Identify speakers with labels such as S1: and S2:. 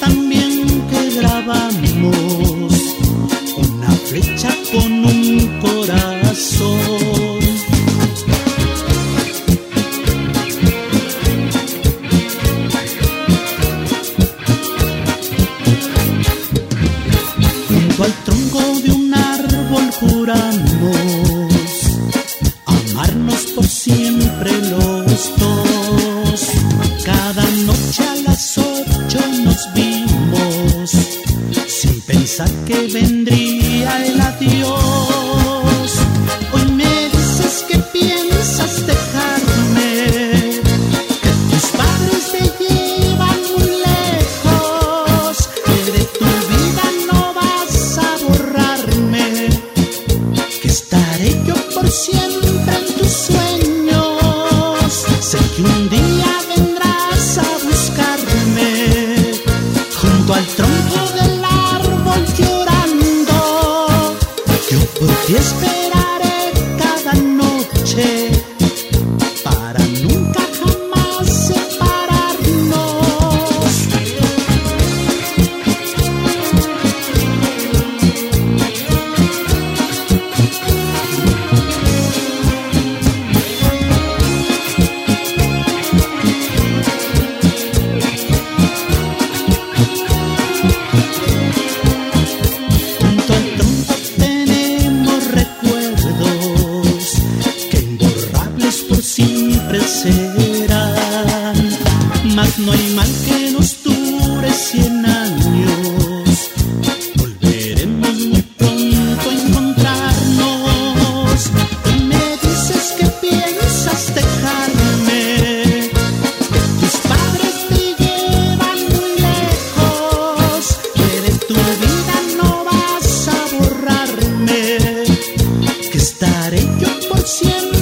S1: también que grabamos una flecha con un corazón. Junto al tronco de un árbol juramos que vendría el adiós. Hoy me dices que piensas dejarme, que tus padres te llevan muy lejos, que de tu vida no vas a borrarme que estaré yo por siempre en tus sueños. Sé que un día vendrás a buscarme junto al tronco por ti No hay mal que nos dure cien años. Volveremos muy pronto a encontrarnos. Tú me dices que piensas dejarme. Que tus padres te llevan muy lejos. Que de tu vida no vas a borrarme. Que estaré yo por siempre.